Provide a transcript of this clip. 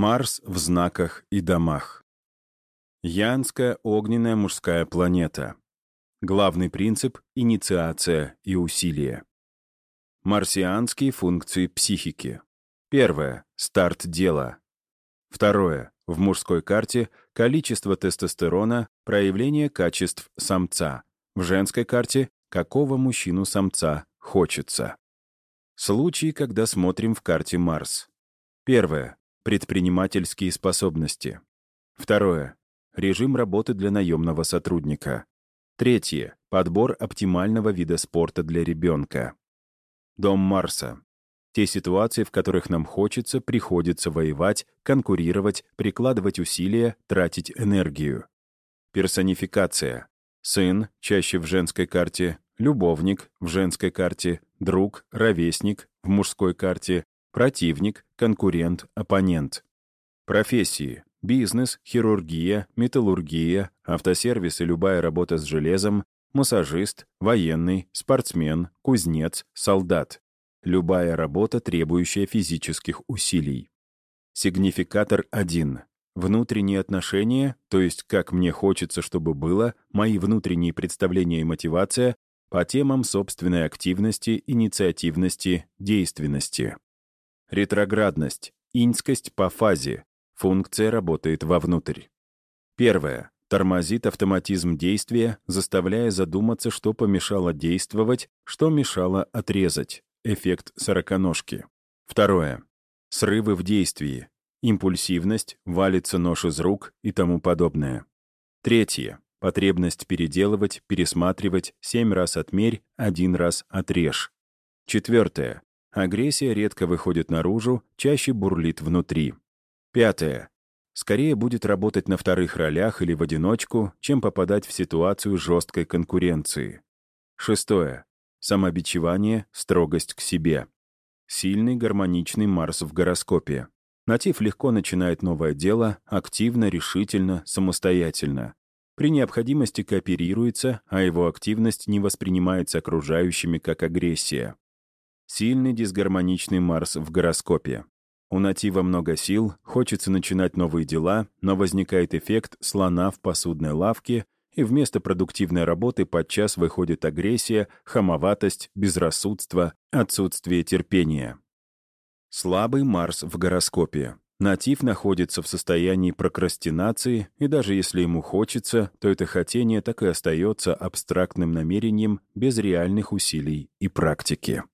Марс в знаках и домах. Янская огненная мужская планета. Главный принцип — инициация и усилие. Марсианские функции психики. Первое — старт дела. Второе — в мужской карте количество тестостерона, проявление качеств самца. В женской карте какого мужчину-самца хочется. Случаи, когда смотрим в карте Марс. Первое — предпринимательские способности. Второе — режим работы для наемного сотрудника. Третье — подбор оптимального вида спорта для ребенка. Дом Марса. Те ситуации, в которых нам хочется, приходится воевать, конкурировать, прикладывать усилия, тратить энергию. Персонификация. Сын, чаще в женской карте, любовник в женской карте, друг, ровесник в мужской карте, противник, конкурент, оппонент. Профессии. Бизнес, хирургия, металлургия, автосервис и любая работа с железом, массажист, военный, спортсмен, кузнец, солдат. Любая работа, требующая физических усилий. Сигнификатор 1. Внутренние отношения, то есть как мне хочется, чтобы было, мои внутренние представления и мотивация по темам собственной активности, инициативности, действенности. Ретроградность, иньскость по фазе. Функция работает вовнутрь. Первое. Тормозит автоматизм действия, заставляя задуматься, что помешало действовать, что мешало отрезать. Эффект сороконожки. Второе. Срывы в действии. Импульсивность, валится нож из рук и тому подобное. Третье. Потребность переделывать, пересматривать, семь раз отмерь, один раз отрежь. Четвертое. Агрессия редко выходит наружу, чаще бурлит внутри. Пятое. Скорее будет работать на вторых ролях или в одиночку, чем попадать в ситуацию жесткой конкуренции. Шестое. Самобичевание, строгость к себе. Сильный гармоничный Марс в гороскопе. Натив легко начинает новое дело, активно, решительно, самостоятельно. При необходимости кооперируется, а его активность не воспринимается окружающими как агрессия. Сильный дисгармоничный Марс в гороскопе. У натива много сил, хочется начинать новые дела, но возникает эффект слона в посудной лавке, и вместо продуктивной работы подчас выходит агрессия, хамоватость, безрассудство, отсутствие терпения. Слабый Марс в гороскопе. Натив находится в состоянии прокрастинации, и даже если ему хочется, то это хотение так и остается абстрактным намерением без реальных усилий и практики.